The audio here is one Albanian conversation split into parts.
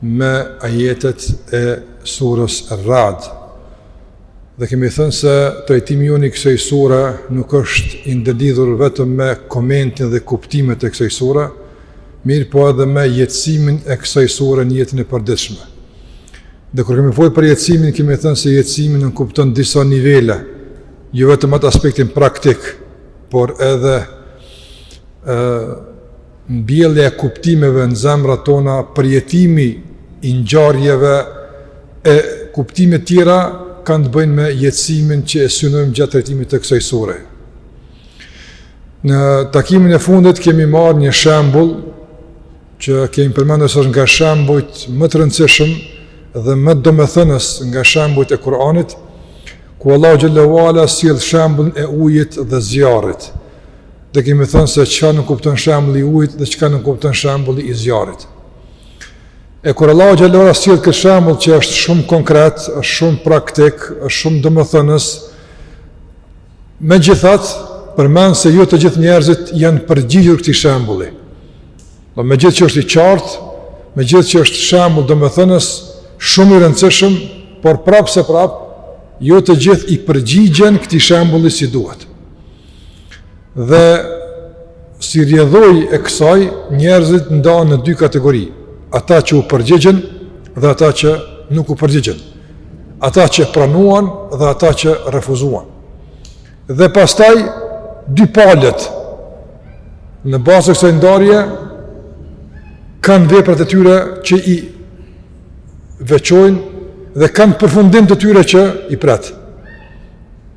me ajetet e surës Rad. Dhe kemi thënë se trajtimi jonë i kësaj sure nuk është i ndëlidhur vetëm me komentin dhe kuptimet e kësaj sure, mirëpo edhe me jetësimin e kësaj sure në jetën e përditshme. Dhe kur kemi folur për jetësimin, kemi thënë se jetësimi nënkupton disa nivele, jo vetëm atë aspektin praktik, por edhe ë Mbjellja e kuptimeve në zemrat tona, përjetimi i ngjarjeve e kuptime tjera kanë të bëjnë me jetësimin që e synojmë gjatë trajtimit të kësaj sure. Në takimin e fundit kemi marrë një shembull që kemi përmendur se është nga shembujt më të rëndësishëm dhe më domethënës nga shembujt e Kuranit, ku Allahu xhelle ue ala sjell shembullin e ujit dhe zjarrit. Dhe kemi thënë se çka nënkupton shembulli i ujit dhe çka nënkupton shembulli i zjarrit. E kur Allahu xhelle ue ala sjell këtë shembull që është shumë konkret, është shumë praktik, është shumë domethënës, megjithatë përmend se jo të gjithë njerëzit i janë përgjigjur këtij shembulli. Po megjithëqë është i qartë, megjithëqë është shembull domethënës shumë i rëndësishëm, por prapëseprapë jo të gjithë i përgjigjen këtij shembulli si duhet. Dhe si rrjedhojë e kësaj, njerëzit ndahen në dy kategori, ata që u përgjigjën dhe ata që nuk u përgjigjën, ata që pranuan dhe ata që refuzuan. Dhe pastaj dy palët në bazë të kësaj ndarje kanë veprat e tyre që i veçojnë dhe kanë përfundim të tyre që i pret.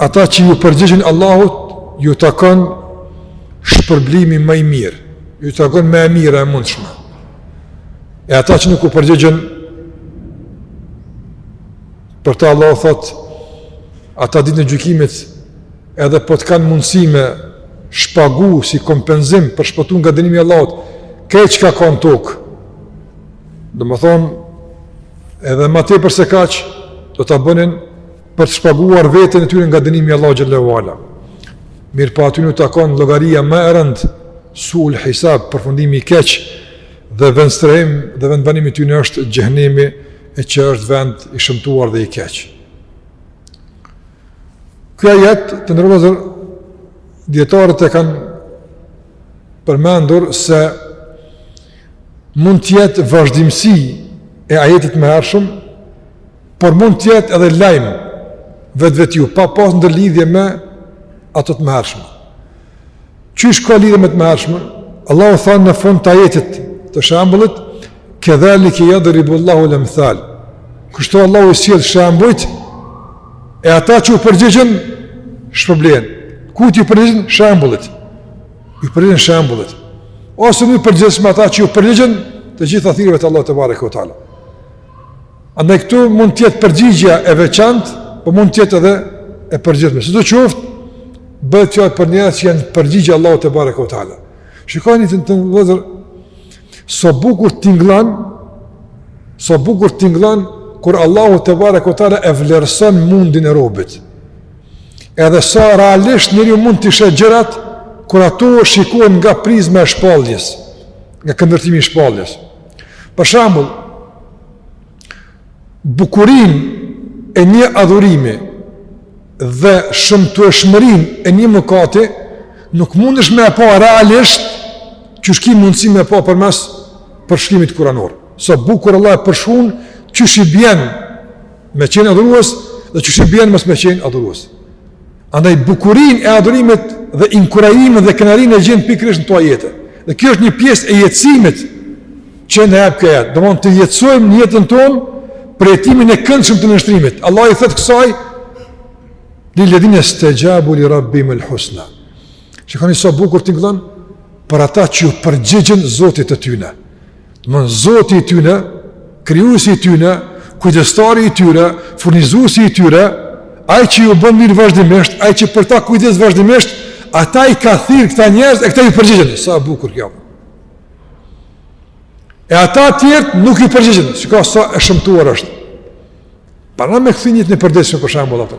ata që ju përgjigjen Allahut, ju takon shpërblimi më i mirë, ju takon më e mira e mundshme. E ata që nuk u përgjigjen për ta Allahu thotë, ata ditën e gjykimit edhe po të kanë mundësi me shpagu si kompenzim për shpëtu nga dënimi i Allahut, krejt çka ka në tokë, domethënë, edhe ma tepër se kaq, do ta bënin për të shpaguar veten e tyre nga dënimi i Allahut xhelle ue ala. Mirëpo atyre ju takon llogaria më e rëndë, sul hisab, përfundimi i keq dhe vendstrehim dhe vendbanimi i tyre është xhehenemi që është vend i shëmtuar dhe i keq. Ky ajet të nderuar dietarët e kanë përmendur se mund të jetë vazhdimësi e ajetit më hershëm Por mund të jetë edhe lajm vetvetiu pa pas ndërlidhje me ato të mëhershme. Qysh ka lidhje me të mëhershme? Allahu tha në fund të ajetit të shembullit, "Kedhalika yadribu Allahu al-amthal." Kështu Allahu i sjell shembujt e ata që u përgjigjen shpërblehen. Kujt ju përgjigjen shembullit? Ju përgjigjen shembullit. Ose më përgjithshme, ata që ju përgjigjen të gjitha thirrjeve të Allahut tebareke ue teala. Andaj këtu mund të jetë përgjigja e veçantë, por mund të jetë edhe e përgjithshme. Sido qoftë, bëhet fjalë për njerëz që i janë përgjigj Allahut tebareke ue teala. Shikoni vëllezër, sa bukur tingëllon, sa bukur tingëllon, kur Allahu tebareke ue teala e vlerëson mundin e robit. Edhe sa realisht njeriu mund t'i sheh gjërat, kur ato shikohen nga prizma e shpalljes, nga këndvështrimi i shpalljes. Për shambull, bukurinë e një adhurimi dhe shëmtueshmërinë e një mëkati, nuk mundesh me e pa realisht qysh ki mundësi me e pa përmes përshkrimit kuranor. Sa bukur Allahu e përshkrun qysh i bjen me qenë adhurues dhe qysh i bjen mos me qenë adhurues. Andaj bukurinë e adhurimit dhe inkurajimin dhe kënaqësinë e gjen pikërisht në këto ajete. Dhe kjo është një pjesë e jetësimit që na e bën ky ajet. Domethënë të jetësojmë në jetën tonë përjetimin e këndshëm të nënshtrimit. Allahu i thotë kësaj, lil-ledhine stexhabu li rabbihimul husna. Shikoni sa bukur tingëllon, për ata që ju përgjigjën Zotit të tyne. Domethënë Zoti i tyre, krijuesi i tyre, kujdestari i tyre, furnizuesi i tyre, ai që ju bën mirë vazhdimisht, ai që për ta kujdeset vazhdimisht, ata i ka thirr këta njerëz e këta i përgjigjen. Sa e bukur kjo. E ata tjerët nuk i përgjigjen. Shiko sa e shëmtuar është. Paramendo me kthy në jetë të përditshme për shembull atë.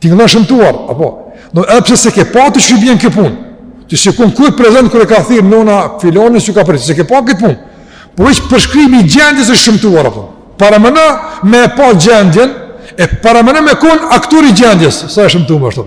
Tingëllon shëmtuar, apo? Edhe pse s'e ke pa ti qysh i bjen kjo punë. Ti s'ke kon kurrë prezent kur e ka thirr nona filanin s'ju ka përgjigj, s'e ke pa këtë punë. Po veç përshkrimi i gjendjes është e shëmtuar, apo? Paramendo me e pa gjendjen, e paramendo me kon aktor i gjendjes, sa e shëmtuar është.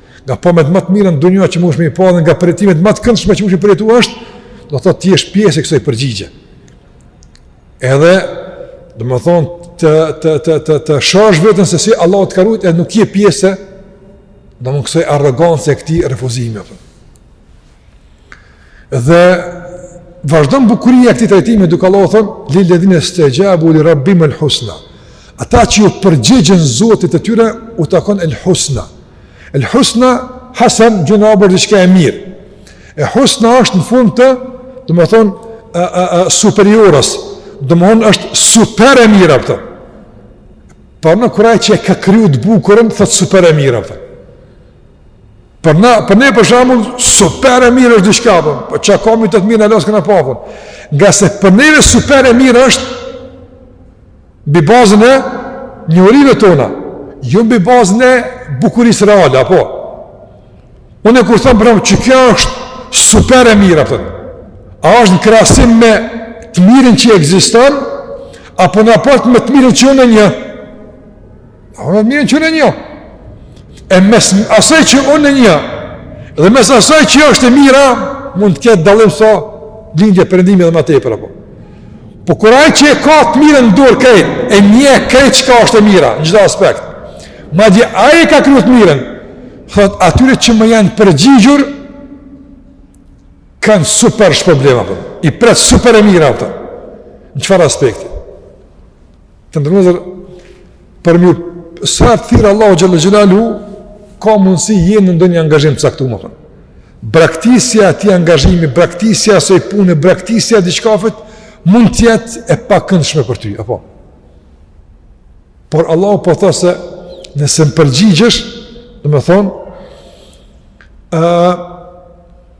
Nga pamjet më të mira në dynja që mundesh me i pa dhe nga përjetimet më të këndshme që mundesh me i përjetu është, do të thotë të jesh pjesë e kësaj përgjigje. Edhe domethënë të të të të të shohësh veten se si Allahu të ka rujt e nuk je pjesë domethënë kësaj arrogance e këtij refuzimi apo. Dhe vazhdon bukuria e këtij trajtimi duke Allahu thënë lil ladhina stajabu li rabbim al husna. Ata që u përgjigjen Zotit të tyre u takon al husna. Al husna hasan është diçka e mirë. E husna është në formë të, domethënë, a a a superiores. Domethënë është super e mirë apo. Po kur ai që e ka kriju të bukurën, thot super e mirë apo. Për ne, për ne për shembull super e mirë është diçka apo, po çka ka më të të mirë alos këna pa apo. Ngase për neve super e mirë është mbi bazën e njohurive tona, jo mbi bazën e bukurisë reale apo. Unë kur them për shembull që kjo është super e mirë apo. A është në krahasim me të mirën që ekziston apo në raport me të mirën që unë një me të mirën që unë e njoh. E mes asaj që unë e njoh, dhe mes asaj që është e mira, mund të ketë dallim sa lindje perëndimi dhe ma tepër apo. Po kur ai që e ka të mirën në dorë krejt, e njeh krejt çka është e mira, në çdo aspekt. Madje, ai e ka kriju të mirën, thot, atyre që më janë përgjigjur, kanë super shpërblime, apo. i pret super e mira, apo. në çfarë aspekti. Të nderuar vëllezër, për shembull sa herë të thirr Allahu xhel-le xhelaluhu, ka mundësi je në ndonjë angazhim të caktum, apo. Braktisja atij angazhimi, braktisja asaj pune, braktisja e diçkafit, mund të jetë e pakëndshme për ty, apo? Por Allahu po thotë se nëse më përgjigjesh, domethënë, uh,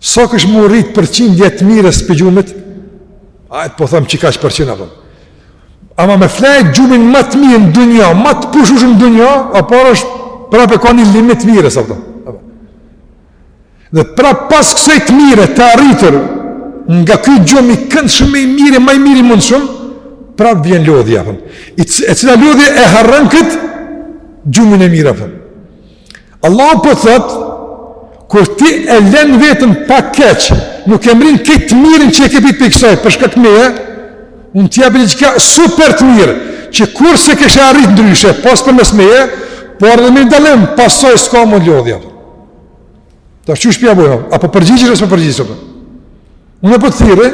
Sa kishe me mrri përqindje të mirës prej gjumit? Hajt po themi që kaq përqind apo. Ama me flejt gjumin më të mirë në dunja, më të pushushëm në dunja, apo prapë e ka një limit të mirës, apo. Dhe prapë pas kësaj të mire të arritur, nga ky gjumë i këndshëm i mirë, ma i mirë i mundshëm, prapë vjen lodhja, apo. e cila lodhja e harron këtë gjumin e mirë, apo. Allahu po thot, kur ti e lën veten pak keq, nuk e mbrin këtë të mirën që e ke prej kësaj për shkak meje, unë të jap diçka super të mirë, që kurrë s'e kishe arrit ndryshe, pos përmes meje, por edhe me dallim pas asaj s'ka më lodhja. Tash qysh po ia bëjmë, a po përgjigjesh a s'po përgjigjesh apo. Unë po të thirri,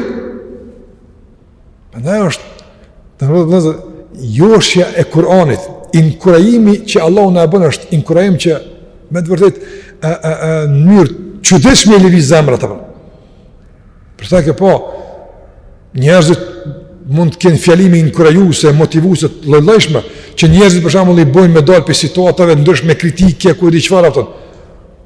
Prandaj është të nderuar vëllezër, joshja e Kur'anit, inkurajimi që Allahu na e bën është inkurajim që me të vërtit e, e, e, në mënyrë që duhet me i lëviz zemrat apo. Për ta kemi pa, njerëzit mund të kenë fjalime inkurajuse, motivuse, të llojllojshme, që njerëzit për shembull i bojnë me dalë prej situatave të ndryshme kritike, ku e di çfarë, a kupton.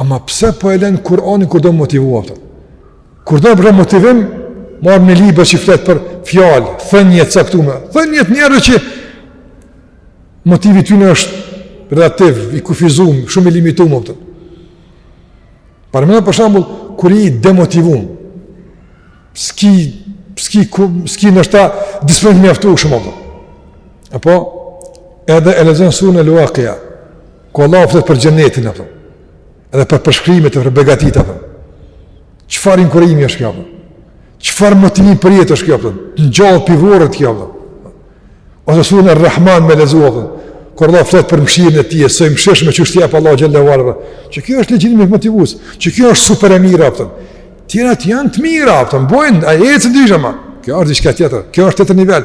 Ama pse po e lën Kur'anin kur do me u motivu? Kur do motivim, marr një libër që flet për fjalë, thënie të caktuara. Thënie të njerëzve që motivi i tyre është relativ, i kufizum, shumë i limitum, apo. Paramendo për shembull, kur je i demotivum, s'ki, s'ki, s'ki në është ta disponit me aftu shumë, optëm. Apo, edhe e lexon suren El-Vakia, Ku Allah flet për xhenetin apo? Edhe për përshkrimet e për begatitë apo? Çfarë inkurajimi është kjo apo? Çfarë motivi për jetë është kjo apo? Në gjallë pivore kjo apo? Ose suren Ar-Rahman me lexu apo? Kur Allah flet për mëshirën e tij, sa i mëshirshëm që është apo Allahu xhele ue ala. Që kjo është lexim motivues, që kjo është super e mirë apo? Tjerat janë të mira apo? Bojnë, ai ecën dishëm. Kjo është diçka tjetër. Kjo është tjetër nivel.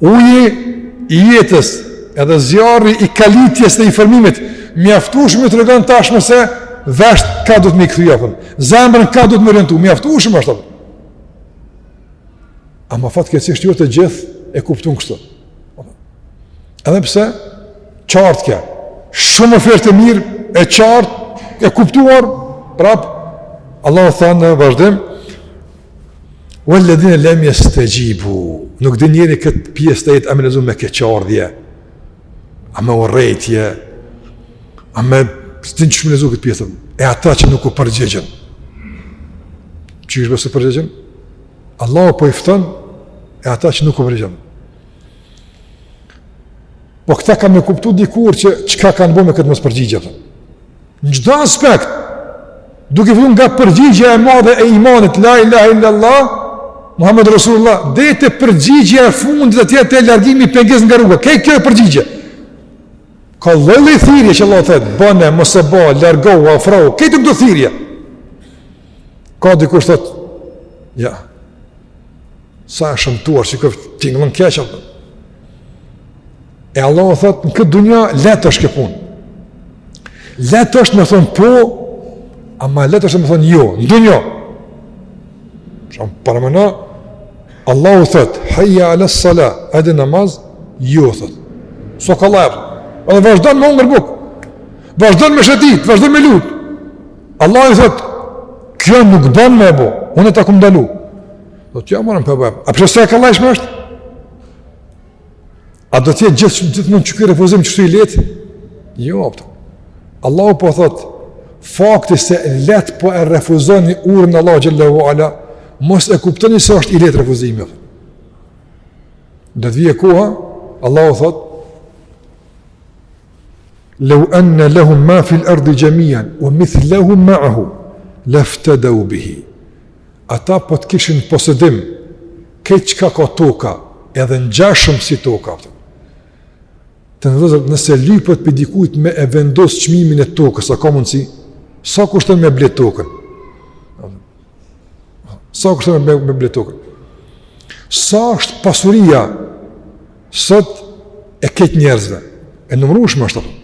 Uji i jetës edhe zjarri i kalitjes dhe i formimit mjaftueshëm ju tregon tashmë se veshët ka duhet me i kthy apo zemrën ka duhet me orientu mjaftueshëm është. Ama fatkeqësisht jo të gjithë e kuptojnë kështu. Edhe pse qartë kjo. Shumë ofertë e mirë e qartë e kuptuar prap Allahu tha: në vazhdim Walladhina lam yastajibu. Nuk din njeri këtë pjesë të ajetit a me lexu me keqardhje. A me urrejtje. A me... s'din qysh me lexu këtë pjesë. E ata që nuk u përgjigjën. Qysh be s'u përgjigjën? Allahu po i fton e ata që nuk u përgjigjën. Po këta kanë me kuptu dikur që çka kanë bo me këtë mospërgjigje, domethanë. Në çdo aspekt, duke fillu nga përgjigjja e madhe e imanit, la ilaha illallah, Muhammed Rasulullah, deri te përgjigjja e fundit, deri te largimi i pengesës nga rruga, krejt kjo o përgjigje. Ka lloj-lloj thirrje që Allahu thotë, bone, mos e bo, largohu, afrohu, krejt këto thirrje. Ka dikush thotë, ja, Sa e shëmtuar, sa keq, tingëllon keq, apo. E Allahu thotë, në këtë dunja, lehtë është kjo punë. Lehtë është me thonë po, ama lehtë është me thonë jo, në dunja. Shumë paramendo, Allahu thotë, hajja ala sala, hajde namaz, jo, thotë. Sa kollaj, apo. Edhe vazhdon me hongër bukë. Vazhdon me shëtit, vazhdon me lujt. Allahu thotë, kjo nuk ban me bo, unë ta kam ndalu. Do të jamë në përbëjmë. A bre sa e kollajshme është? A do të jetë gjith, gjithmonë ky refuzim kështu i lehtë? Jo, apo. Allahu po thotë, fakti se lehtë po e refuzoni urdhrin e Allahut xhele ue ala, mos e kuptoni se është i lehtë refuzimi. Do të vijë koha, Allahu thotë, Lau anna lahum ma fil ardi jamian wa mithluhu ma'ahu laftadaw bihi. Ata po të kishin posedim krejt çka ka toka, edhe ngjashëm si toka. Të ndozat nëse lypet prej dikujt me e vendos çmimin e tokës, a ka mundsi? Sa kushton me blet tokën? Sa kushton me me blet tokën? Sa është pasuria sot e krejt njerëzve, e numërushme është ato.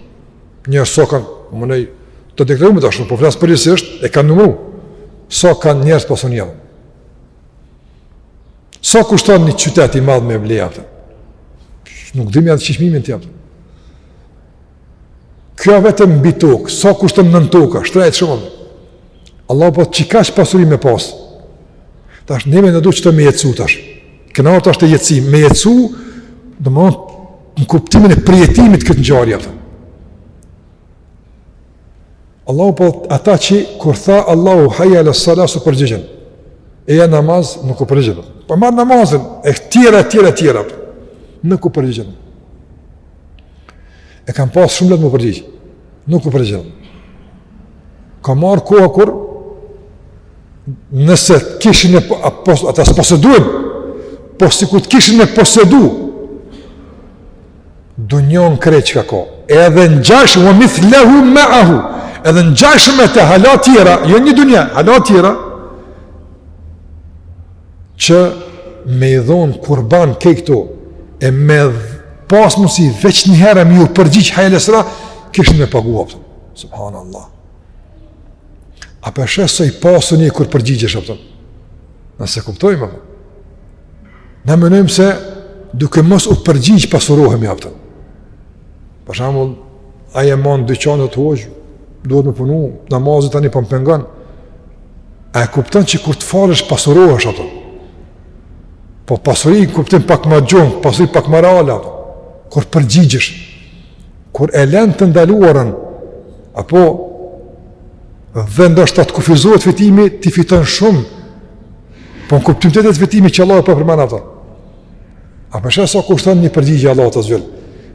Njerëz sa kanë, menoj, të deklarume tashtu, po flas përgjithësisht, e kanë numëru. Sa kanë njerëz pasuni. Sa kushton një qytet i madh me ble, a kupton? Nuk dimë ja qit çmimin tij, a kupton. Kjo vetëm mbi tokë, sa, sa kushton nën tokë, shtrejt shumë. Allah po që ka që pasuri me pas. Tash neve na duhet me jetësu tash. Kena ardh tash te jetësimi. Me jetësu, dhe më në kuptimin e përjetimit këtë ngjarje. Të. Allah po ata që kur tha Allahu hajja ala sala s'u përgjigjën. Eja në namaz nuk u përgjigjën. Po marr namazin, e tjera, tjera, tjera. Nuk u përgjigjën. E kanë pas shumë lehtë me u përgjigj. Nuk u përgjigjën. Ka me ardh koha kur nëse të kishin e pos, ata s'e posedojnë, po sikur të kishin e posedu, dunjanë krejt çka ka. Edhe ngjashëm, wa mithlahu ma'ahu, edhe ngjashëm me të hala tjera, jo një dunja, hala tjera, që me i dhonë kurban krejt këto, e me pas mundsi veç një herë me ju përgjigj hajja ala sala, kishin me pagu, a kupton. Subhanallah. A po e sheh sa i pasun je kur përgjigjesh, a kupton. Na s'e kuptojmë, a kupton. Na menojmë se duke mos u përgjigj pasurohemi, a kupton. Për shembull, ai e mban dyqanin, thotë duhet me punu, namazi tani po m'pengon. A e kupton që kur të falësh pasurohesh ato? Po pasuri kuptim pak ma gjon, pasuri pak ma reale ato. Kur përgjigjesh, kur e lën të ndaluarën apo dhe ndoshta të kufizohet fitimi, ti fiton shumë. Po në kuptim të të fitimi që Allahu po përmend ato. A po e sheh sa, sa kushton një përgjigje Allahut azze ue xhel?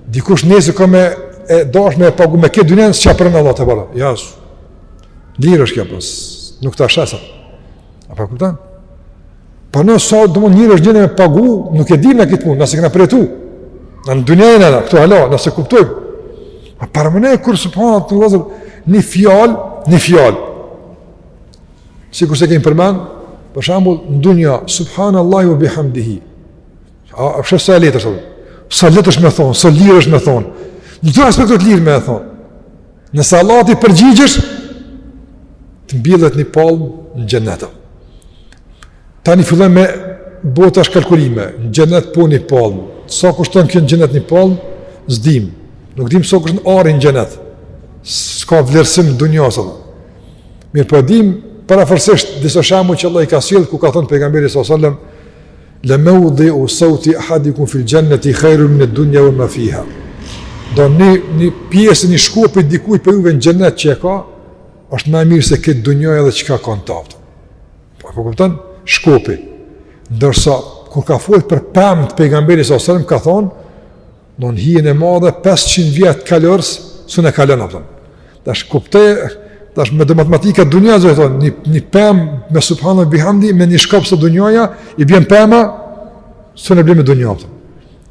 Dikush nëse ka me dasht me e pagu me krejt dynjanë, s'ja pranon Allahu Teala. Ja, su. Lirë është kjo, pas. Po, nuk ta shes. A po kupton? Pa në sa do mund njërë është një me pagu, nuk e dimë këtë punë, na s'e kena përjetu. Na në dynja jena, këto hala, na s'e kuptojmë. A paramendoje, kur Subhanallah, të një fjalë, një fjalë. Sikurse kemi përmend, për shembull, në dunja subhanallahi wa bihamdihi. A është sa lehtë është? Sa lehtë është me thon, sa lirë është me thon. Në çdo aspekt të lirë me thon. Nëse Allahut i përgjigjesh të mbillet një palmë në xhenet. Tani fillojmë me bo tash kalkulime, në xhenet po një palmë, sa kushton kjo në xhenet një palmë, s'dim, nuk dim sa kushton ari në xhenet, s'ka vlerësim në dunja. Mirëpo dim, parafërsisht, disa shembuj që Allah i ka sjellë, ku ka thonë pejgamberi s.a.s. Le meudiu sauti ahadikum fil xheneti khejrun mined dunja ue ma fiha. Do një, një pjesë, një shkopi të dikujt prej juve në xhenet që e ka, është më mirë se krejt dunjoja edhe çka ka në të. A po kupton? Shkopi. Ndërsa kur ka fol për pemët pejgamberi s.a.s. ka thon, nën hijen e madhe 500 vjet kalors, s'un e kalon, a kupton. Tash kuptoj, tash me matematika dunjas thon, një një pemë me subhanallahu bihamdi me një shkop sa dunjoja i bjen pema, s'un e blen me dunja, a kupton.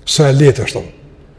Sa e lehtë është atë.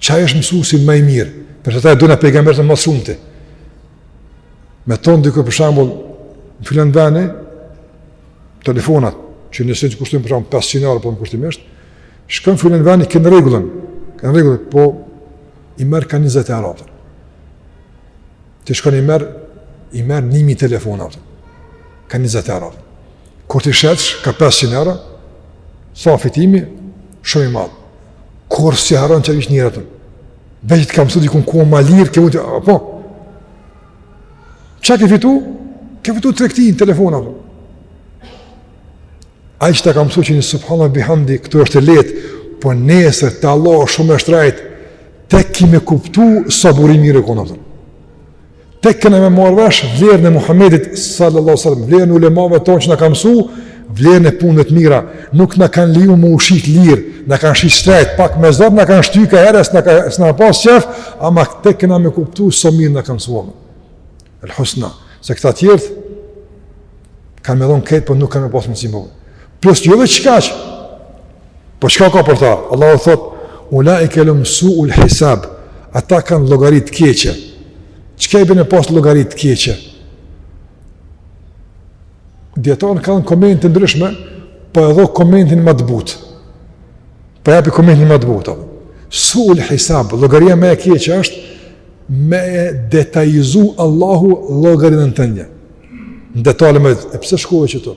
Qaj është mësusi më i mirë, për qata e dojna pejgamberin më së shumti. Me të thonë dikush për shembull, në filan veni, telefonat, që nëse kushtojnë për shembull 500 euro, po në kushtimisht, shko n'filan veni, kanë rregullu, kanë rregullu, po i merr ka 20 euro, ti shkon i merr, i merr 1000 telefona, ka 20 euro. Kur t'i shetsh ka 500 euro, sa fitimi, shumë i madh. Kurrë s'ia harron që vishë njëratën, veç ta ka msu dikun ku ma lirë, ke mundë, a po. Qa ke fitu? Ke fitu tregti në telefon, a po. Ai që ta ka msu që një subhanallahi bihamdi, këtu është e lehtë, po nesër te Allahu shumë e shtrejtë, tek ki me kuptu sa burrë i mirë o kon, a po. Tek kena me marrë vesh vlerën e Muhammedit sallallahu sallam, vlerën e ulemave tonë që na kanë msu, vlerën e punëve të mira, nuk na kanë leju me u shit lirë, na kanë shit shtrejt, pak me zor na kanë shty ka herë, s'kena pas qef, ama tek kena me kuptu sa mirë na kanë msu, ama. El Husna, se këta tjertë, kanë me dhonë krejt, po nuk kanë me pasë më cimë. Plus, jo veç kaq, Po çka ka për ta? Allahu thot: "Ulaike lehum su'ul hisab." Ata kanë llogari të keqe. Çka i bjen me pas llogari të keqe? Dijetarët kanë komente të ndryshme, po edhe komentin më të butë. Po japi komentin më të butë. Su'ul hisab, llogaria më e keqe është me e detajizu Allahu llogarinë tënde. Në detale më e pëse shkove qëtu?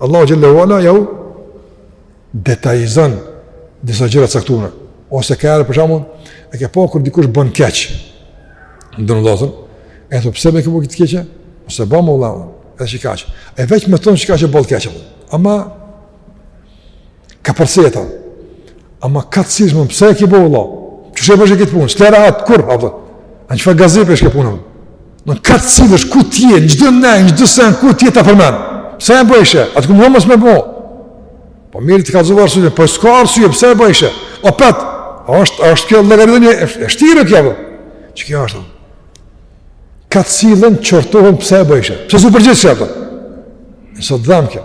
Allahu xhele ue ala jau detajizon disa gjëra të caktuara ose ka edhe për shembull e ke pa kur dikush bën keq ndonjë vëllazër e thon pse më ke bërë këtë keq ose bëmë Allahu edhe si kaq e veç më thon shika që bën keq ama Ka përseta. Ama ka të sishmën, pse e ki bo, Allah? Qysh e bëjshe kit punë? Sa rahat, kur? A, dhe, a në çfarë gazep e shke punën? Në ka të sishmësh, ku tje, në çdo në, në çdo sen, ku tje të përmen? Pse e bëjshe? A të kom thon mos me bo? Po mirë të kallxova arsye, po s'ka arsye, pse e bëjshe? O petë, a është, a është kjo llogaritje, e shtirë kjo, dhe? Që kjo është, ka të cilët qortohen pse e bëjshe? Pse s'u përgjigjshe, dhe? Nësë të dhamë kjo.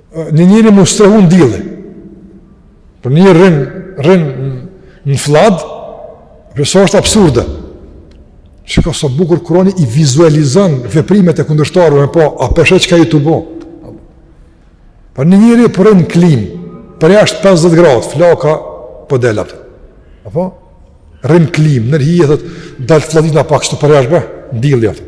Një njeri mu strehu n'dill, po një rrin, rrin në fllad, pra sa është absurde. Shiko sa bukur kurani i vizualizon veprimet e kundërshtarëve, po a pe sheh çka je tu bo. Po një njeri po rrin n'klim, përjashta 50 gradë, flaka po del atë. Apo rrin n'klim, në rrjetet dal flladitna pak të përjashtë, n'dill atë.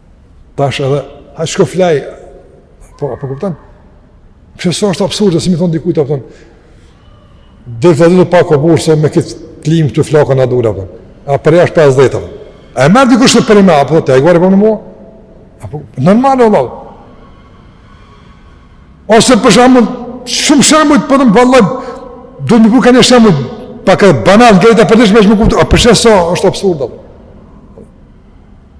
Tash edhe, ha shko flaj, po, a po kupton? Kështu sa është absurd, si me i thonë dikujt, apo thonë, dhe të dhëtë pak o burë, se me këtë klim këtu flakën a dule, apo a përjashta 50, apo. A e merr dikush në për me, apo të e gërë, apo në mua? Apo, normal, o lau. Ose për shembull, shumë shembuj, për po dhëmë, vallaj, do të më buka një shembull, pak banal, gërëta për të shme, a pe sheh sa është absurd, apo.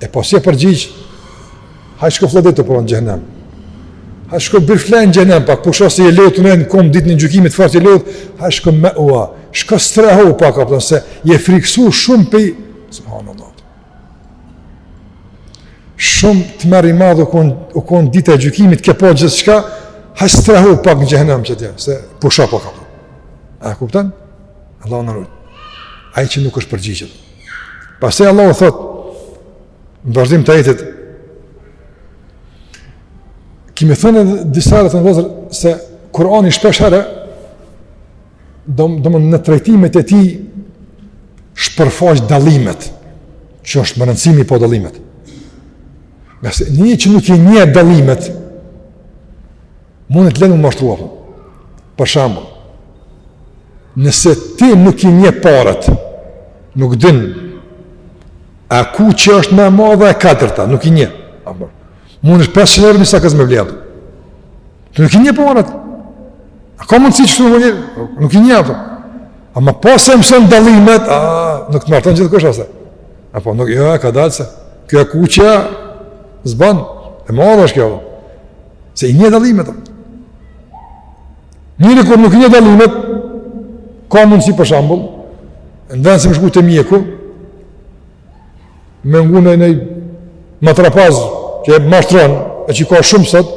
E po si e përgjigj? Haj shko flladitu pak në xhenem. Haj shko bir fle në xhenem, pak pusho se i lodht m'je kon ditën e gjykimit fort i lodht. Haj shko me ua. Shko strehu pak a kupton se je friksu shumë be subhanallahu. Shumë tmerr i madh u kon u kon dita e gjykimit ke pa gjithçka. Haj strehu pak në xhenem çetja, se pusho pak. A kupton? Allahu na rujt. Ai që nuk është përgjigjur. Pastaj Allahu thot në vazhdim të ajetit Kemi thënë disa herë vëllezër se Kurani shpesh herë domethënë në trajtimet e tij shpërfaq dallimet, që është me rëndësi m'i pa dallimet. Ngase një që nuk i njeh dallimet, Mundet lehtë m'u mashtrua, pra. Për shembull, nëse ti nuk i njeh paret, nuk din, a kuqja është më e madhe a e kaltërta, nuk i njeh. Mundet është 500 euro njësa kësë me vlerë. Ti nuk i njeh paret. A ka mundësi që shumë një, nuk i njeh, pra. Ama pasi i mëson dallimet, a, nuk të mashtron gjithkush asë. A po, nuk, jo, kadalë se, kjo e kuqja, s'ban, e madhe është kjo, pra. S'e i njeh dallimet. Njeri kur nuk i njeh dallimet, ka mundësi për shembull, në vend se me shku te mjeku, me ngu një matrapaz që e mashtron, qi ka shumë sot,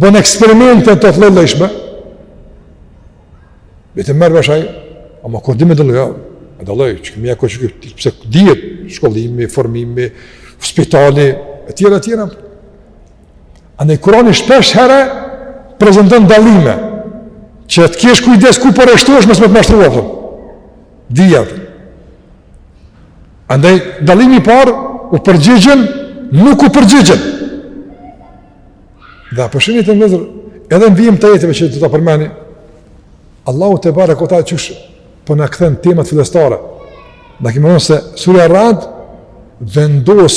bën eksperimente të llojllojshme, dhe të mërë vëshaj, a më kodime dhe lëllë, e dhe lëllë, që këmi e ko që këtë, pse dijet, shkollimi, formimi, spitali, e tjera, e tjera, Andaj Kurani shpesh herë prezanton dallime që të kesh kujdes ku po rreshtohesh mos me t'mashtru, a kupton. Dija. Andaj dallimi i parë u përgjigjen, nuk u përgjigjen. Dhe për shembull të ndershëm edhe në vijim të ajeteve që do ta përmend Allahu tebareke ue teala qysh po na kthen te mati fillestar. Na kemi thënë se surja Rad vendos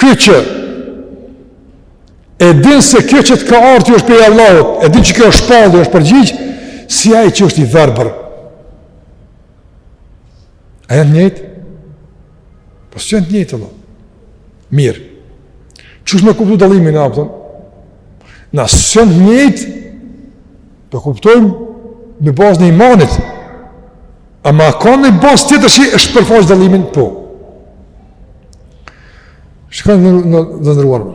Ky që e din se kjo që të ka ardh është prej Allahut, e din që kjo është shpallje, është përgjigj, si ai që është i verbër. A janë të njëjtë? Po s'janë të njëjtë, Allah. Mirë. Qysh me e kuptu dallimin, a kupton? Na s'janë të njëjtë, po e kuptojmë në bazën e imanit. Ama ka një bazë tjetër si është shpërfaq dallimi? Po. Shkaku, të nderuar.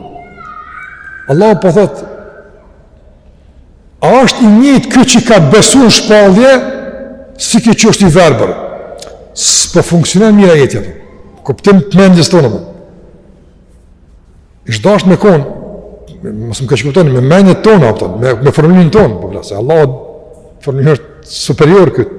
Allah po thot, a është i njëjtë ky që ka besu në shpallje, si ky që është i verbër. S'po funksionon mirë ajeti, n'kuptim të mendjes tonë më. Ish dashtë me konë, mos m'keqkuptoni, me mendjet tona, me, me formulimin tonë, po se Allahut formulimi është superior këtë.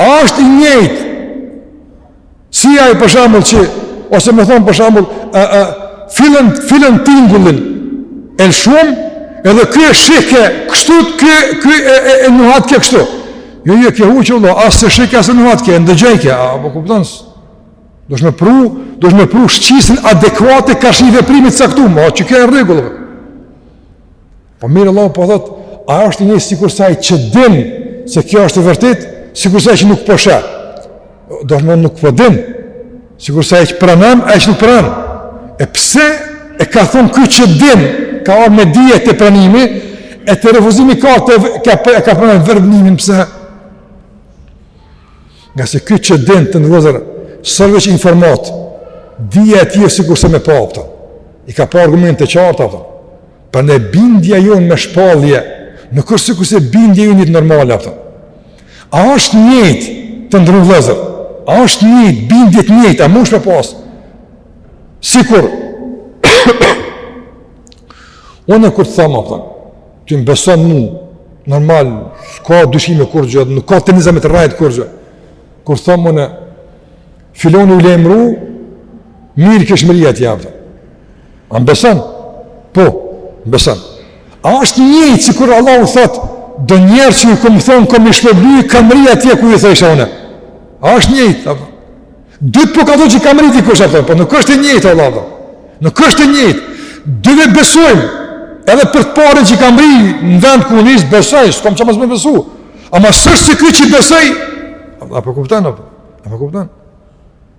A është i njëjtë? Si ai për shembull që ose më thon për shembull ë ë filan filan tingullin e lshon edhe ky e shikjë kështu ky ky e e, e nuhatke kështu. Jo jo ke huq vlla as s'e shikjë as nuhatke ndëgjojke a po kupton? Duhet me pru, duhet me pru shqisën adekuate karshi veprimit caktum, që t'jetë e rregullt. Po mirë Allah po thot, a është njëjtë sikurse ai që din se kjo është e vërtetë, sikurse ai që nuk po sheh. Do thotë nuk po din, sikurse ai që pranon, ai që nuk pranon. E pse e ka thonë ky që din, ka ardh me dije te pranimi, e te refuzimi ka të ka, ka pru verbimin pse. Ngase ky që din të ndershëm, përveç informat, dija e tij sikurse me pa, a kupton. i ka pa argumentet e qarta, a kupton. Prandej bindja jonë me shpallje, nuk është sikurse bindja jonë n'jetë normale, a kupton. A është njëjtë të nderum vllezër? A është njëjtë, bindjet njëjtë, a mosh me pasë? Sikur, unë kur të thom, a kupton, ti më beson mu, normal, s'ka dyshime kurgjë, nuk ka tendenca me të rrejtë kurgjë. Kur thom unë, filani u lajmru, mirë kish mrri atje, a kupton. A m'beson? Po, m'beson. A është e njëjtë sikur Allahu thotë, do njerëz që ju kom thonë, kom i shpërbly e ka mrri atje ku ju thojsha une. A është njëjtë? Apo? Dytë po ka thonë që ka mrri dikush apo, po nuk është e njëjtë, Allah dhe. Nuk është e njëjtë. Dyve besojmë, edhe për të parën që ka mrri në vend ku u nis besojmë, s'kom çka mos me besu. Ama s'është sikur që i besojmë? A po kupton, a po kupton?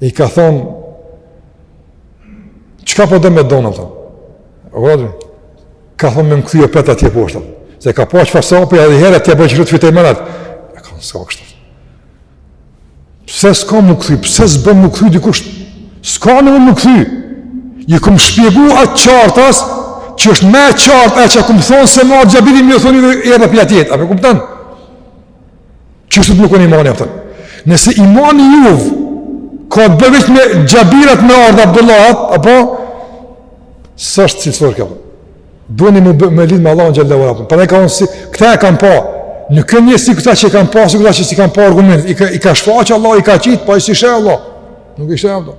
I ka thonë, çka po dhe me donë, të? Vërëdhë, ka thonë me më kthy opet atje poshtë, se ka pa çfarë sevapi edhe herë atje po që rëtë fitë e menet. E ka thonë, s'ka kështë. Pse s'ka me u kthy, pse s'bën me u kthy dikush, s'ka me u kthy. Unë kom shpjegu atë qartas, që është ma qartë e që kom thonë se ma gjabili më thonë i edhe pjatjetë, a më kupton? Që është të nuk unë imani a kupton. Nëse imani juv, ka të bëvesh me Xhabirat me ardhë Abdullahat, apo, s'është cilësor kjo. Doni me, me lidhë me Allahun xhelle dhe Për e ka unë si, këta e kam pa, nuk janë njësi këta që i kam pa, si këta që s'i kam pa argument, i ka, i ka shfaqë Allah, i ka qitë, pa i si shë Allah. Nuk i sheh Allah.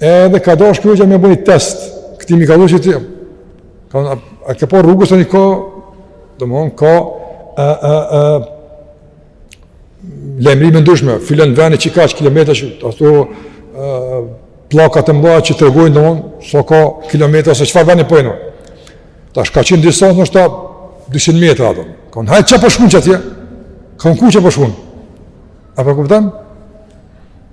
Edhe ka dashur kjo gjë me bo ni test. Këti mi ka dhënë ti. Ka a, a ke pa rrugës tani ka domthon ka ë ë ë lajmërime të ndryshme, filan veni kaq kilometra që ato ë pllakat e mëdha që tregojnë domthon sa ka kilometra se çfarë veni po vjen. Tash ka qenë disa më shta 200 metra ato. Ka thon hajt çfarë po shkrun qatje? Kon ku çfarë po shkrun? A po kupton?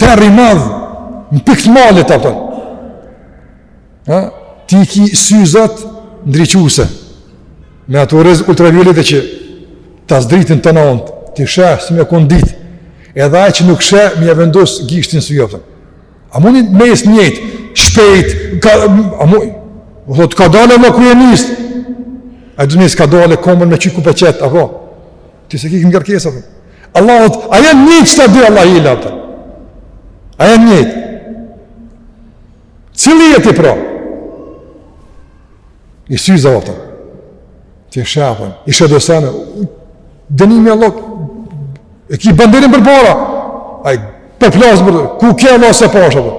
Terr i madh në pikë malet a kupton. Ha? Ti ki syzat ndriçuese me ato rreze ultraviolete që ta zdritin tanë natën, ti sheh si me kon ditë. Edhe ai që nuk sheh, me ia vendos gishtin n'sy a kupton. A mundni me ec njëjtë, shpejt, ka a mundni? U thotë kadalë ma ku je nis. Ai do me ec kadalë kombën me qit ku po e qet apo? Ti se ki ngarkesa, për. Allahu thotë, a janë njëjtë këta dy Allahu i lartë? A janë njëjtë? Cili je ti pra? I syzavet. Ti e sheh atën, i sheh do sene. Dënimi Allah, e ki banderën përpara. Ai përplaset për të, ku ke vallah s'e pasha për.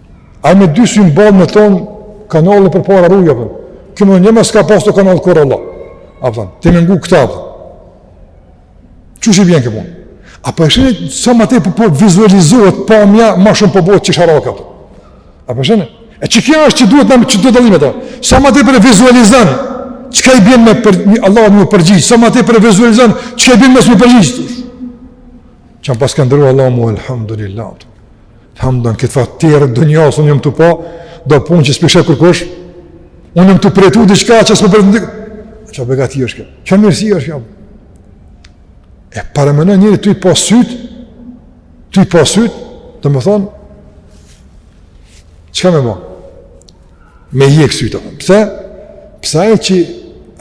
Ai me dy sy n'ball më thon kanalin përpara rrugë apo. Kë më një mos ka pas të kanal kur Allah. Apo ti më ngu këta. Qysh i bjen këtu? A po shihni sa më tej po, po vizualizohet pamja më shumë po bëhet qesharake. A po shihni? E qikjo është që duhet në që duhet dalime të Sa ma tepër e vizualizon çka i bjen me për, një, Allahun m'u përgjigj Sa ma tepër e vizualizon çka i bjen mos m'u përgjigj Që në pas ka dhuru Allahu mu Elhamdulillah Hamdan, këtë farë terri dunjasë, unë jam tu pa, do punë që s'p'i sheh kërkush, unë jam tu përjetu diçka që s'me përjetu diçka. Çfarë begati është kjo? Çfarë mirësi është kjo? E paramenon njeri ti pa syt, ti pa syt, domethanë, çka me ba? Me i hek sytë. Pse? Pse ai që,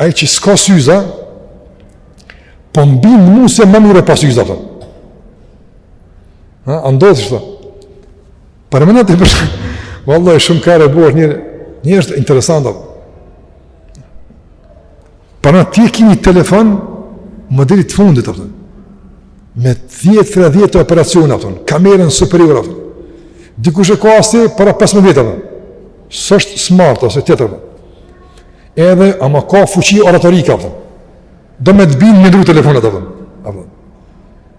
ai që s'ka syza, po m'bin mu se ma mirë pa syza, thonë. Ha, a ndodh kështu? Paramenoni përshë, vallahi shumë kare e bon njeri, njeri është interesant apo. Para teje ki një telefon, modelit të fundit, po thon. me 10-30 operacione, po thon. kamerën superiore, po thon. dikush e ka asi para 15 vjetë, po thon. s'është smart, ose tjetër, edhe, ama ka fuqi oratorike, po thon. do me të bind me ndërru telefonat, po thon.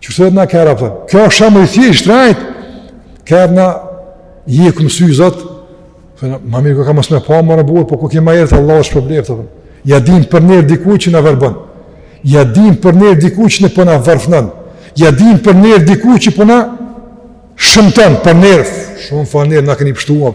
Qikështu edhe na ka rënë. Kjo është shumë e thjeshtë, right. Kur na i hekun syzat. Thonë, "Ma mirë koka mos me pa më në burr, po kur ke me Allah është problem thonë. Ja dim për ner dikujt që na verbon. Ja dim për ner dikujt që ne po na varfnon. Ja dim për ner dikujt që po na shëmton për ner. Shumë falemnerit na keni pshtu.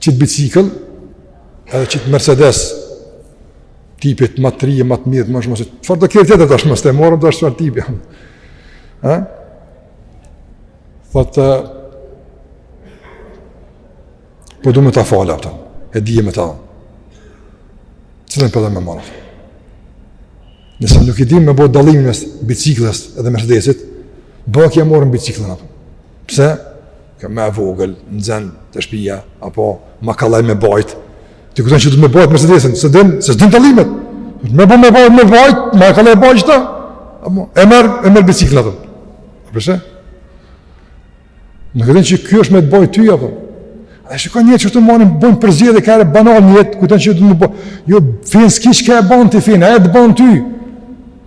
Qit bicikël, edhe qit Mercedes tipit më të ri, më të mirë, më shumë se çfarë do kerri tjetër më së morëm tash çfarë tipi. Ë? Po thot po du me ta falë, apo. E di me ta. Cilën po e merr? Nëse nuk i dimë me bo dallimin mes biciklës dhe Mercedesit, boka morën biciklën, apo. Pse? Ka ma e vogël, e nxen te shpia, apo ma kollaj me bajt. Ti kujton që duhet me bajt Mercedesin, se s'din, se s'din dallimet. Me bu me bajt, me bajt, ma kollaj bajt qëta. E merr, e merr biciklën, dhe. Përse? Nuk kujton që kjo është me të bajt ty, apo. A sheh ka njerëz që të marrin, bojnë përzgjedhje kare banale n'jetë, kujton që duhet me bajt. Jo, fenë s'ki çka e ban ti fenë, ajo të ban ty.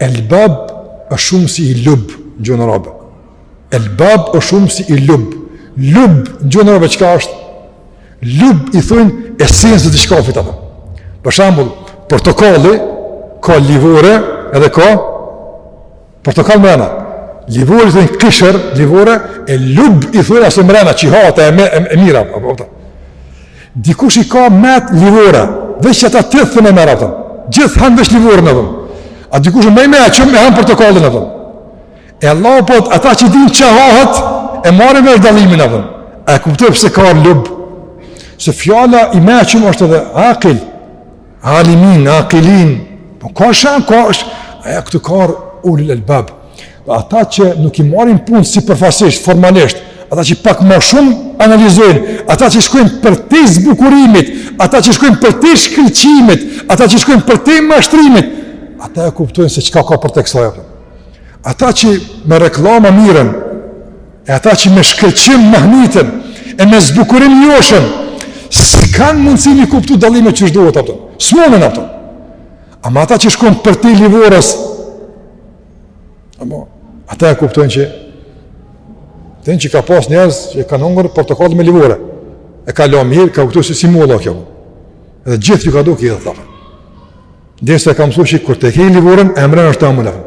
Elbab është shumësi i lub në gjuhën arabe. Elbab është shumësi i lub. Lub në gjuhën arabe çka është? Lub i thonë esencës të diçkafit, a kupton. Për shembull, portokalli ka livore edhe ka portokall mrena. Livores i thonë kishër, livore e lub i thonë asaj mrena që hahet e, e, e mira, a kupton. Dikush i ka met livore, veç qata t'i thënë e merr, a kupton. Gjithë hanë veç livore, a kupton. A dikush ma i mençëm e han portokallin, a kupton. E Allahu po thotë ata që dinë çka hahet, e marrin me e dallimin, a kupton. A e kupton pse ka ardh lub. Se fjala i mençëm është edhe akil. Alimin, akilin, po ka shenë, ka është, a këtu ka ardh ulul elbab. Ata që nuk i marrin punët sipërfaqësisht, formalisht, ata që pak ma shumë analizojnë, ata që shkojnë përtej zbukurimit, ata që shkojnë përtej shkëlqimit, ata që shkojnë përtej mashtrimit, ata e kuptojnë se çka ka përtej kësaj. Ata që me reklama mirren, E ata që me shkëlqim mahniten e me zbukurim joshen, s'kanë mundësi me i kuptu dallimet qysh duhet, a kupton. S'munden, a kupton. Ama ata që shkojnë përtej livores, a kupton, ata e kuptojnë që thonë që ka pas njerëz që kanë hongër portokall me livore. E ka la mirë, ka kujtu si si molla kjo. Edhe gjithë ju ka dukë idhët, a kupton. Derisa e ka mësu që kur ta hek livoren, e mrena është t'amël, a kupton.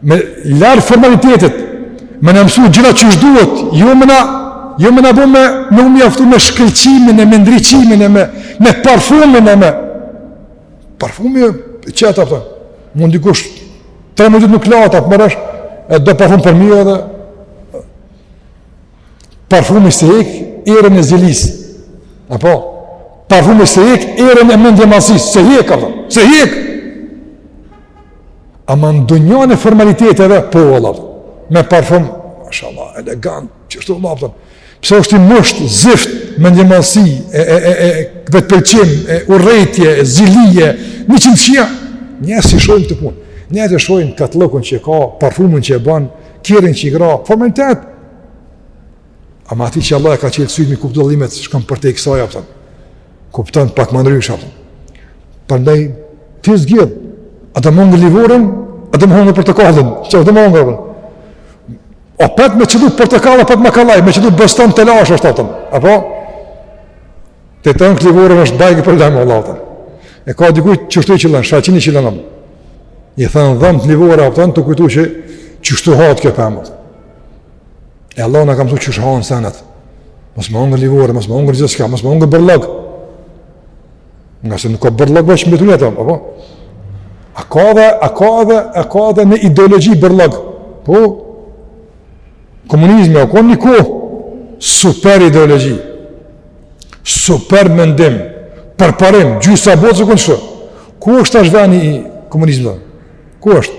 me i lanë formalitetet, me na mësu gjinat qysh duhet, jo me na, jo me na bo me, me u mjaftu me shkëlqimin e me ndriçimin e me, me parfumin e me, parfumi e çka, a kupton, mund dikush, tre muj ditë nuk lahet, a e merr vesh, e do parfum përmi edhe, parfumi s'e hek erën e zilisë, apo, parfumi s'e hek erën e mendjemadhsisë, s'e hek, s'e hek, Ama në dunjanë e formaliteteve po vallah, me parfum, mashallah, elegant, qështu vallah, a kupton, pse është i musht, zift, mendjemadhsi, e, e, e, e, vetëpëlqim, e, urrejtje, e, zili, njerëzit s'ia, nuk i shohin këto punë, njerëzit shohin këtë lëkurën që ka, parfumin që e banë, kerrin që i grah, formalitet, ama atij që Allahu ia ka çel sytë me i kuptu dallimet, shkon përtej kësaj, a kupton, Kupton pak më ndryshe. Prandaj ti zgjidh, a do mund livorin, a do mund për të kohën, çfarë do mund apo? O pat me çdo për të kohën, pat me kallaj, me çdo boston të lash është atë. Apo? Te ton livorin është bajë për dëm Allahut. E ka diku çështoj që lan, shaqini që lan. I thon dhëm të livora, apo të kujtuçi çështu hat kjo pamës. E Allah na ka mësu qysh han senet. Mos me hongër livore, mos me hongër gjithçka, mos me hongër bërllog. Ngase nuk ka bërllog veç me tujnë e tëmë, apo? A ka dhe, a ka dhe, a ka dhe në ideologji bërllog. Po, komunizmi, a u kon një kohë, super ideologji, super mendim, përparim, gjysa botës u kon shë. Ku është tash veni i komunizmit? Ku është?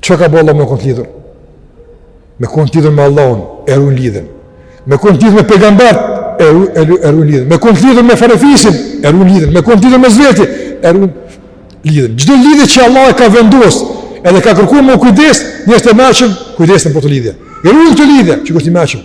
Çka ka bo Allah me kon të lidhur? Me kon të lidhur me Allahun, e rujn lidhjen. Me kon të lidhur me pejgamberët, e rujn lidhjen. Me kon të lidhur me farefisin, e rujn lidhjen. Me kon të lidhur mes veti, e rujn lidhjen. Çdo lidhje që Allah e ka vendos, edhe ka kërku me u kujdes, njerëzit e mençëm kujdesen për ato lidhje. I rujn këto lidhje, që kush është i mençëm.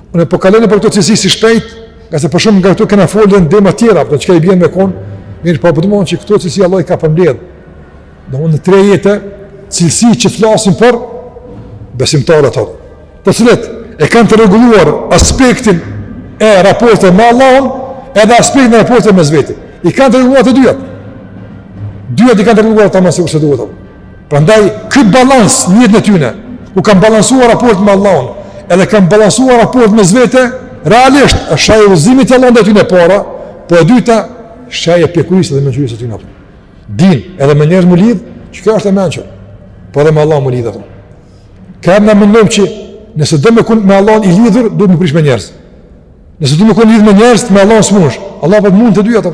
Unë po kaloj nëpër këto cilësi si shpejt, nga se për shumë nga këto kena folë në tema tjera, për po çka i bjen me kon, mirëpo po domon që këto cilësi Allah i ka përmbledh. Domon në tre ajete cilësi që flasin për besimtarët ato. Të cilët e kanë të rregulluar aspektin e raporteve me Allahun, edhe aspektin e raporteve mes veti. I kanë të rregulluar të dyja. Dyja i kanë të rregulluar tamam sikur se duhet. Prandaj ky balans në jetën e tyne, ku kanë balancuar raport me Allahun, edhe kanë balancuar raport mes veti, realisht është shej e udhëzimit të Allahut të tyne e para, po e dyta shej e pjekurisë dhe mençurisë të tyne atë. Din, edhe me njerëz me u lidh, që kjo është e mençur. Po edhe me Allahun me u lidh atë. Ka që mendojnë që nëse do me kon me Allahun i lidhur, duhet me u prish me njerëz. Nëse do me kon lidh me njerëz, me Allahun s'mush. Allah po mund të dy ato.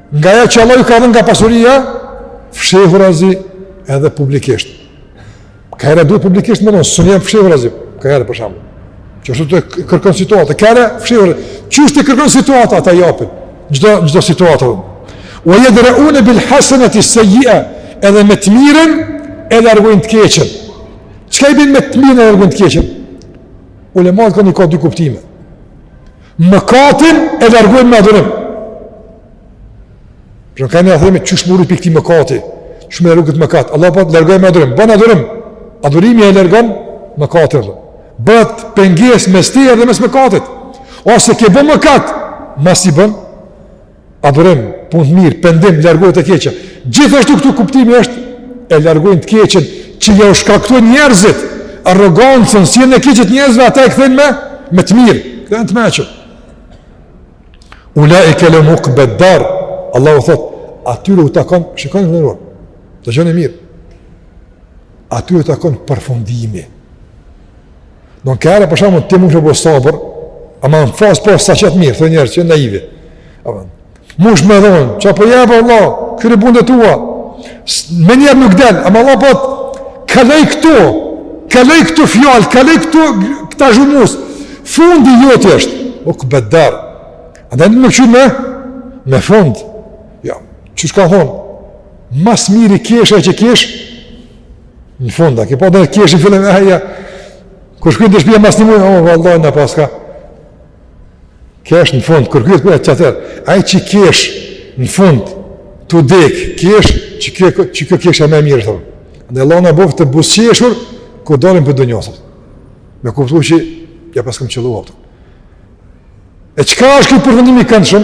Nga ajo që Allah ju ka dhënë nga pasuria, fshehurazi edhe publikisht. Ka herë duhet publikisht me dhënë, s'e jep fshehurazi, ka herë për shembull. Qysh të kërkon situata, ka herë fshehur, qysh të kërkon situata, ata japin, çdo, çdo situatë. Ve jedreune bil haseneti sejjie, edhe me të mirën e largojnë të keqen. Çka i bjen me të mirën e largojnë të keqen? Ulemat thanë i ka dy kuptime. Mëkatin e largojnë me adhurim. Ka herë themi qysh me u rujt prej këtij mëkati, qysh me largu këtë mëkat. Allah po thot largoje me adhurim, bon adhurim. Adhurimi e largon mëkatin. Bëhet pengesë mes teje edhe mes mëkatit. Ose ke bo mëkat, masi bon, adhurim, punë të mirë, pendim, largohet e keqja. Gjithashtu këtu kuptimi është e largojnë të keqen, që ja u shkaktojnë njerëzit, arrogancën, sjelljen e keqe të njerëzve ata e kthejnë me me të mirë, këta të mençëm. Ulaike lehum ukbed-dar, Allahu thot, atyre u takon, shikoni të nëruar, dëgjone mirë, atyre u takon përfundimi, Do në kërë, për shembull, ti mund të bësh sabër, ama në fasë po sa qëtë mirë, thë njerë që në ivi. Mos me thonë, që po jep Allah, për ibadetet tua, menjëherë nuk del, ama Allah po të kaloj këto, kaloj këto fjalë, kaloj këtu këta zhumus, fundi jot është ukbed dar, a da në më qynë me, me fund, ja, që shka thonë, ma s'miri kesh ai që kesh, Në fund, a ke pa dhe kesh n'fillim e heja, kur shkojnë në shpia mas një muji, o, oh, vallahi, në paska. Kesh në fund, kërkujt për e të tërë. Ai që kesh në fund, të dek, kesh, që kjo, që kjo kesha ma e mirë, thërë. Allah na bëftë të buzëqeshur, kur dalim prej dunjasë. Me kuptu që, ja paskam qëllu, E çka është ky përfundim i këndshëm?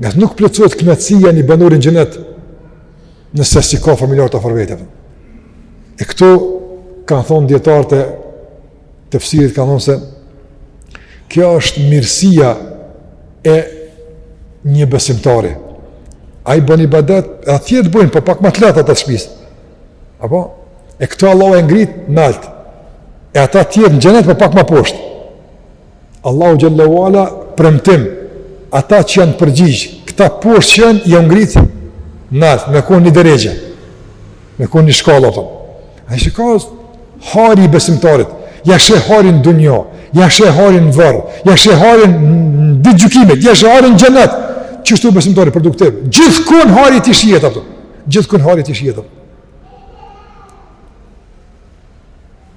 Ngase nuk plotësohet knaqësia e një banori n'xhenet nëse s'i ka familjarët afër vetes. E këtu kanë thonë dijetarët e tefsirit, kanë thonë se kjo është mirësia e një besimtari. Ai bën ibadet, e ata tjetë bëjnë, po pak ma të lehtë ata të shpisë. Apo? E këtu Allah e ngrit ma nalt. E ata tjerë në xhenet, po pak ma poshtë. Allahu xhelle ue ala premtim, ata që janë përgjigj, këta poshtë që janë, i ngrit nalt, me konë n'një derexhe, me konë n'një shkallë, apo. Ai që ka hajri i besimtarit, ja sheh hajrin n'dunja, ja sheh hajrin n'varr, ja sheh hajrin n'ditë t'gjykimit, ja sheh hajrin n'xhenet, qështu besimtari produktiv, gjithkun hajri të shihet, apo. Gjithkun hajri të shihet, apo.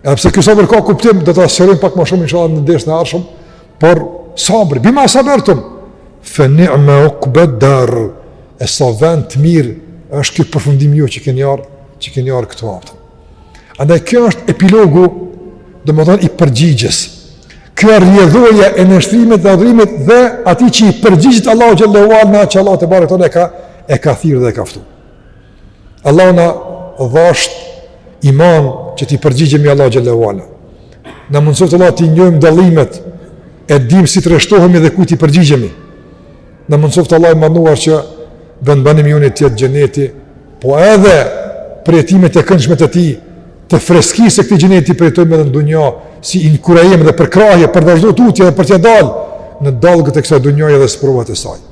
Edhe pse ky sabër ka kuptim, do ta sqarojmë pak ma shumë inshallah në dersin e ardhshëm, por sabri, bima sabertum. Fa ni'ma uqbad dar. E sa vend të mirë është ky përfundim ju që keni ardh, që keni ardh këtu apo. Andaj kjo është epilogu, domethënë i përgjigjes. Kjo është rrjedhoja e nështrimit dhe adhurimit dhe atij që i përgjigjet Allahut xhelle ue ala që Allahu tebareke ue teala e ka thirrë dhe e ka ftuar. Allahu na dhasht iman që t'i përgjigjemi Allahut xhelle ue ala. Na mundsoft Allah t'i njohim dallimet e dim si të rreshtohemi dhe kujt i përgjigjemi. Na mundësoftë Allahu i madhëruar që vendbanimi ynë të jetë xheneti, po edhe përjetimet e këndshme të tij, të freskisë së këtij xheneti t'i përjetojmë edhe në dunja, si inkurajim dhe përkrahje, për vazhdu tutje dhe për t'ia dalë, në dalje të kësaj dunjaje dhe sprovat e saj.